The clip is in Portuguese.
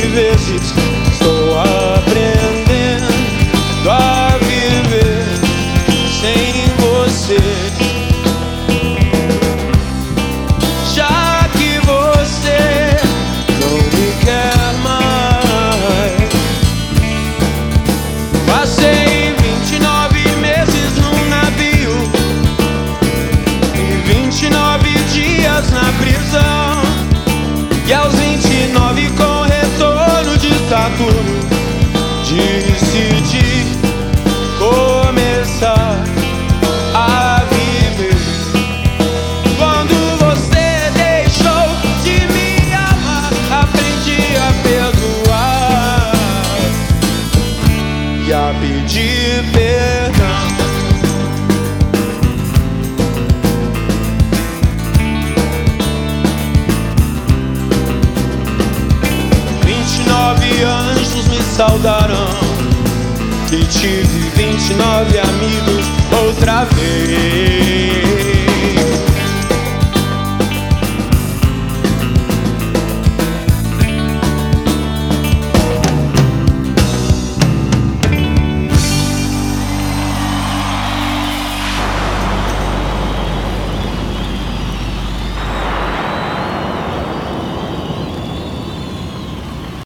te Estou Saturno Decidi começar a viver. Quando você deixou de me amar Aprendi a perdoar E a pedir perdão saudarão E tive vinte e nove amigos outra vez